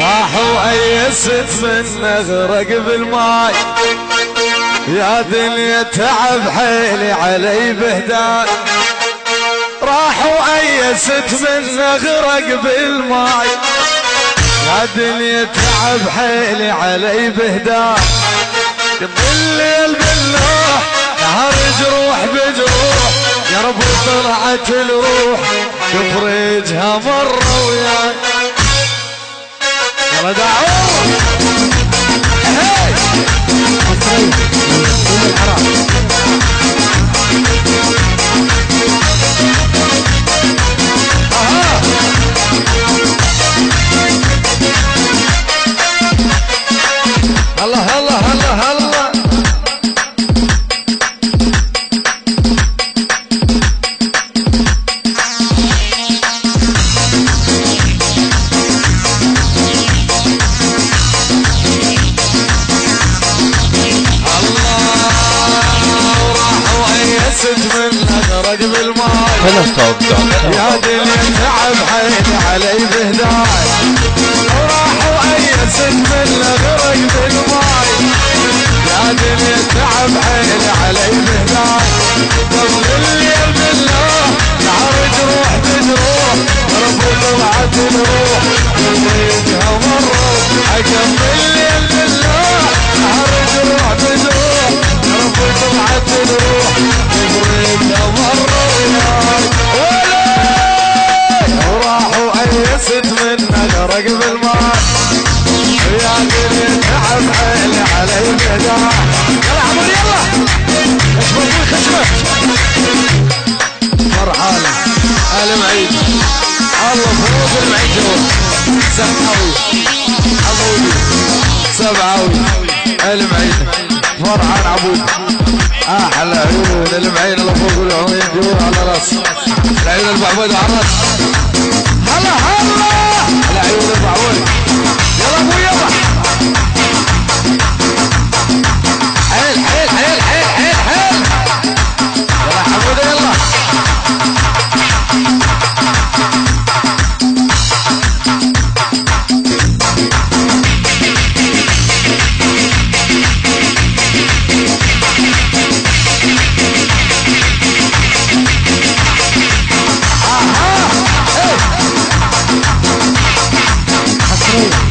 راحوا أي من نغرق بالماي يا دنيا تعب حيلي علي بهداي. راحوا أي من نغرق بالماي يا دنيا تعب حيلي علي بهدان بالليل بالنوح نهار جروح بجروح. يا رب طلعت الروح تفرجها مرة وياك رجعوا. مصرية من العراق المعين فرحان عبود. أحلى عيون. المعين اللي فوق العيون ديور على رأس. العيون البعبود على راس هلا هلا. العيون البعبود يلا أبويا. Ooh.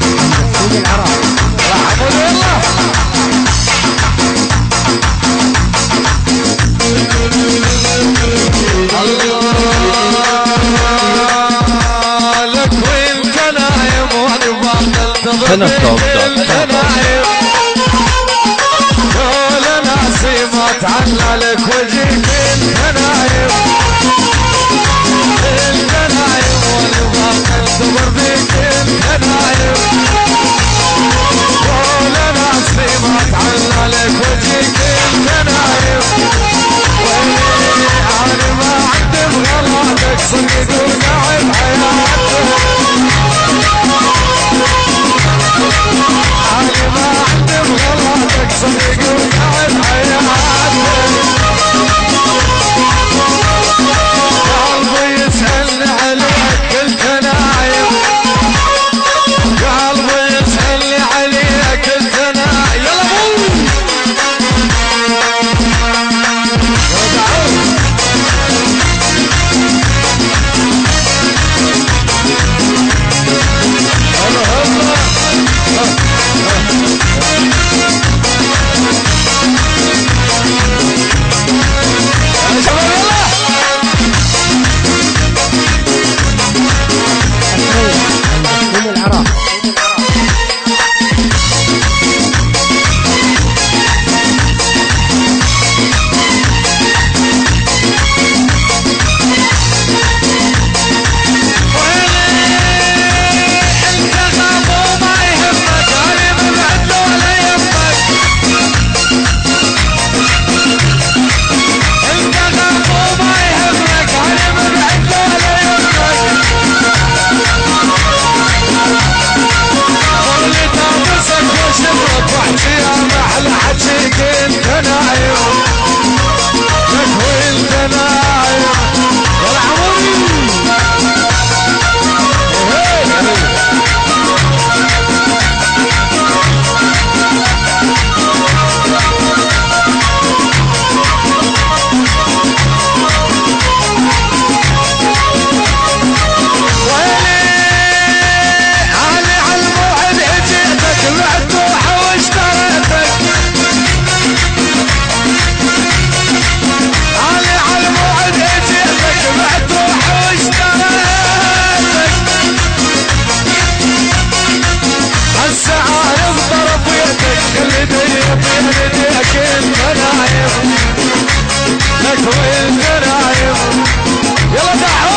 لك وين رايض يلا تعال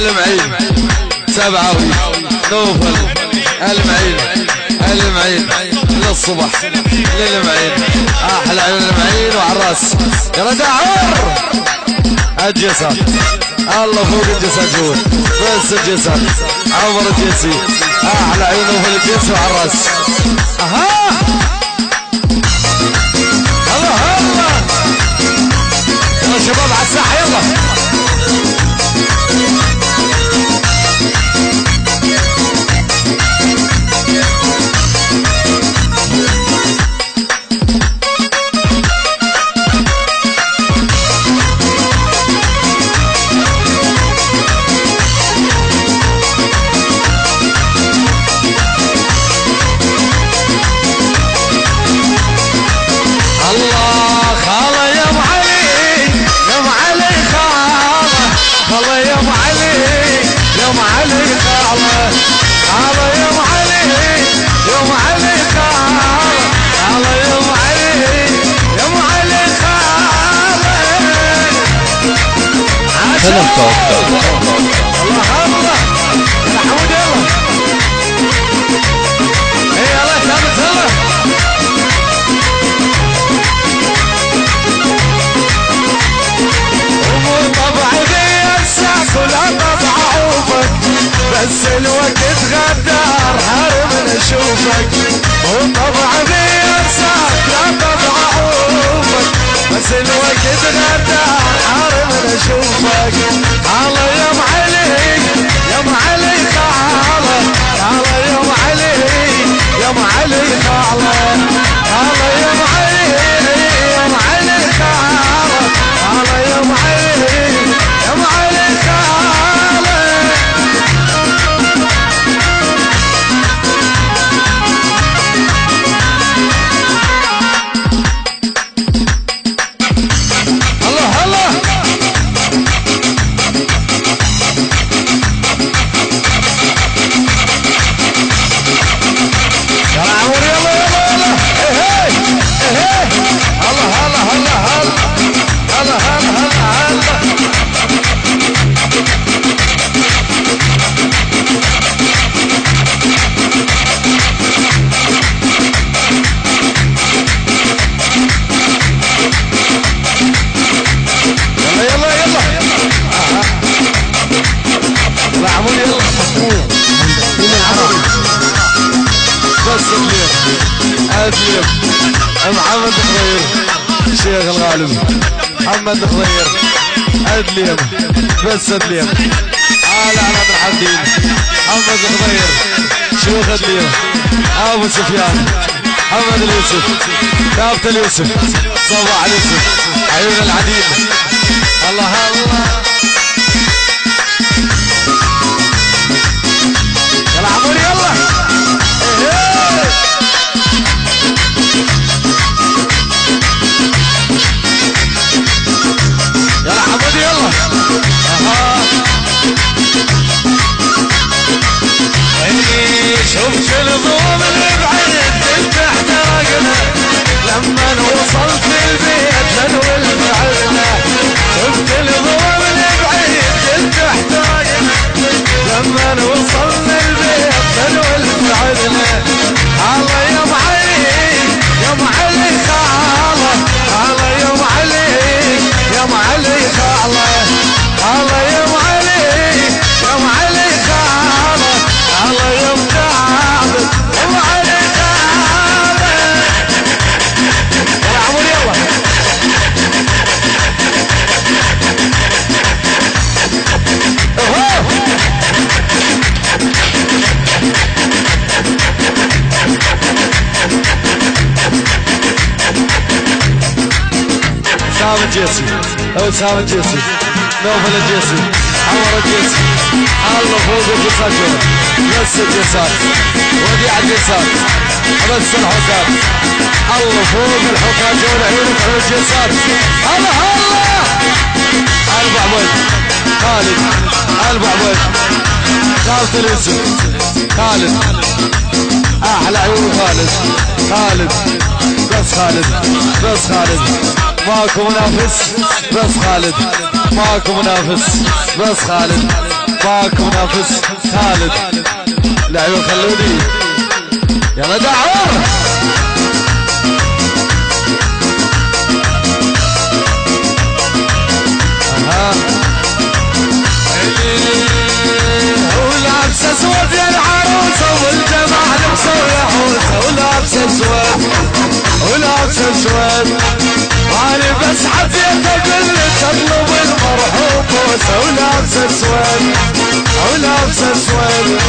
ال معين سبعة نوفل المعين. المعين. للصبح. للمعين. أحلى المعين وعلى الرأس. يلا دعور. الجسد الله فوق الجسد جوا بس الجسد عمر الجسي أحلى عيونه في الجسي وعلى الرأس. أها. بس الوقت غدار حرم نشوفك وطبعي بينسى كل طبع عوفك بس الوقت غدار نشوفك الله يا ام علي يا علي خاله خاله يا علي يا علي خاله خاله بس اليوم اليوم محمد خضير شيخ الغالب محمد خضير اليوم بس على على عبد الحمدين محمد خضير شيخ اليوم. ابو سفيان محمد اليوسف. كابتن اليوسف صباح اليوسف عيون العديد الله الله What سام الجيسي الجيسي نوفل الجيسي عمر الجيس الله فوق الجسات بس الجسات وديع الجسات بس الحكام الله فوق الحكام جول عيونك على الجسات الله الله أربع وجه خالد أربع وجه خالد الاسم خالد أحلى عيون خالد خالد بس خالد بس خالد ماكو منافس بس خالد. ماكو منافس بس خالد. ماكو منافس خالد. العيون خلوني أسود يا العروسه والجماعه لبسوا الحوسه ولابسه أسود. أسود. وأنا بس حبيت أقول لك اطلب المرحوم بوسه ولابسه اسود ولابسه اسود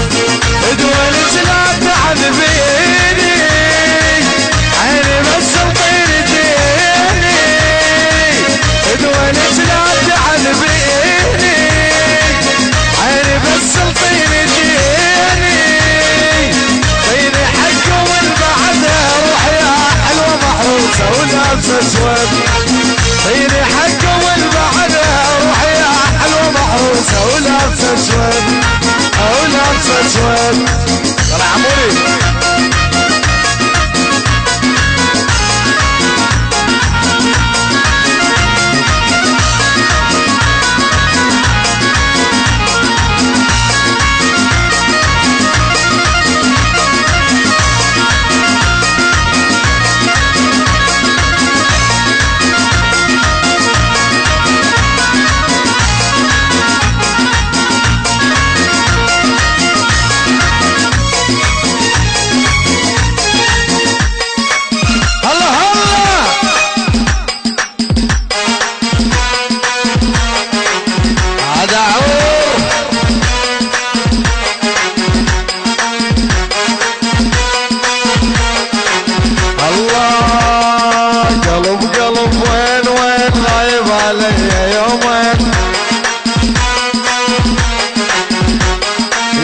علي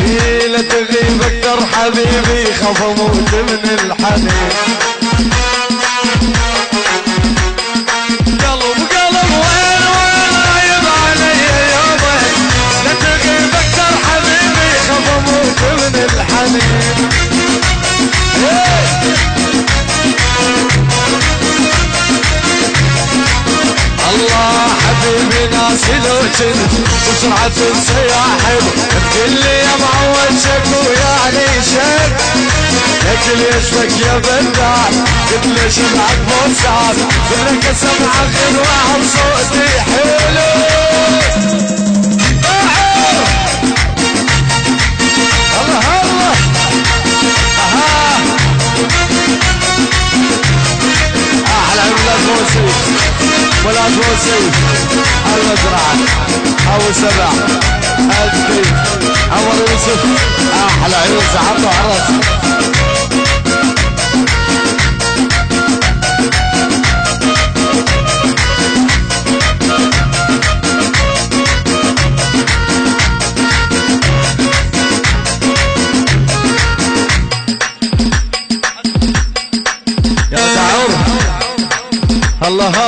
إيه لا تغيب أكتر حبيبي خاف أموت من الحنين. كنت بسرعة السياحل بكل يا معود شك ويعني شك لك يشفك يا بندار قلت ليش معك موسعات قلت لك سمع غنوة وصوتي حلو. الله الله موسي المزرعة ابو سبع. الكريم عمر يوسف أحلى عيون سحبته عرس. الله.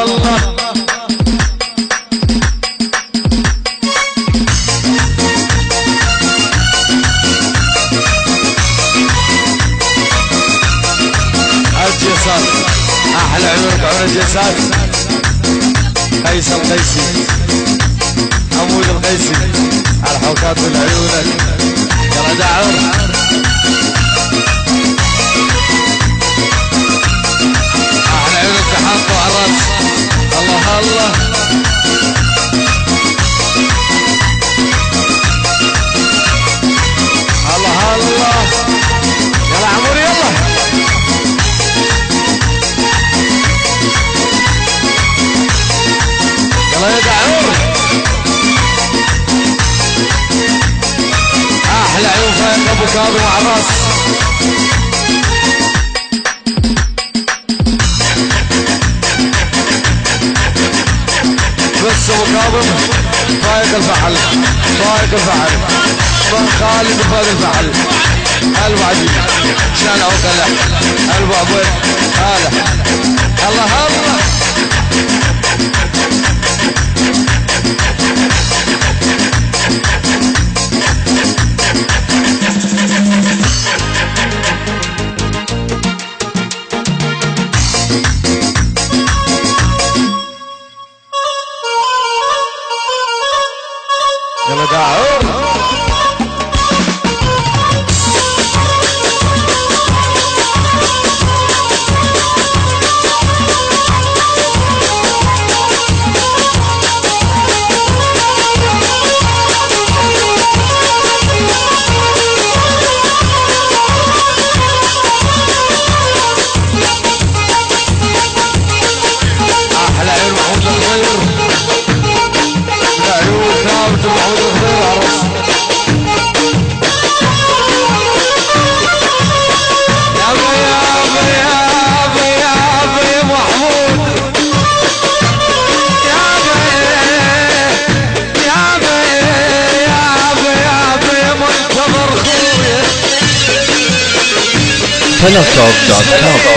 كاظم عراس بس ابو كاظم طايق الفعل طايق الفعل. خالد فايق الفحل ألو عجيب شان اوكلا ألو ابوين هلا الله الله penaltalk.com.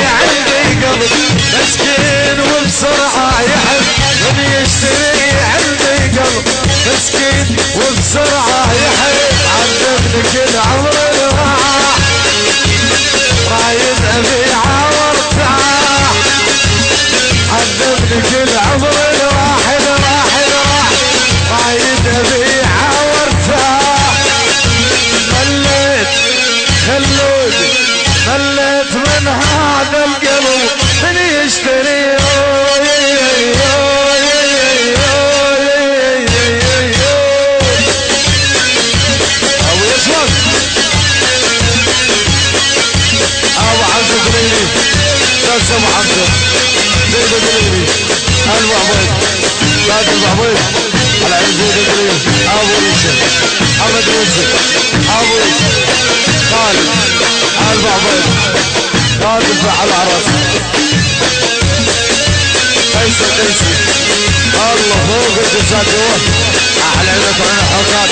الله الصدور أحلى نصر الحصاد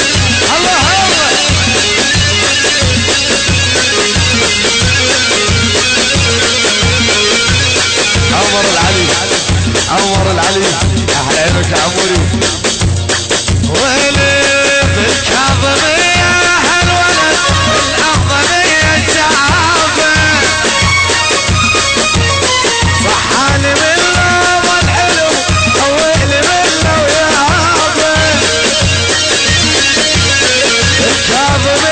الله Já vou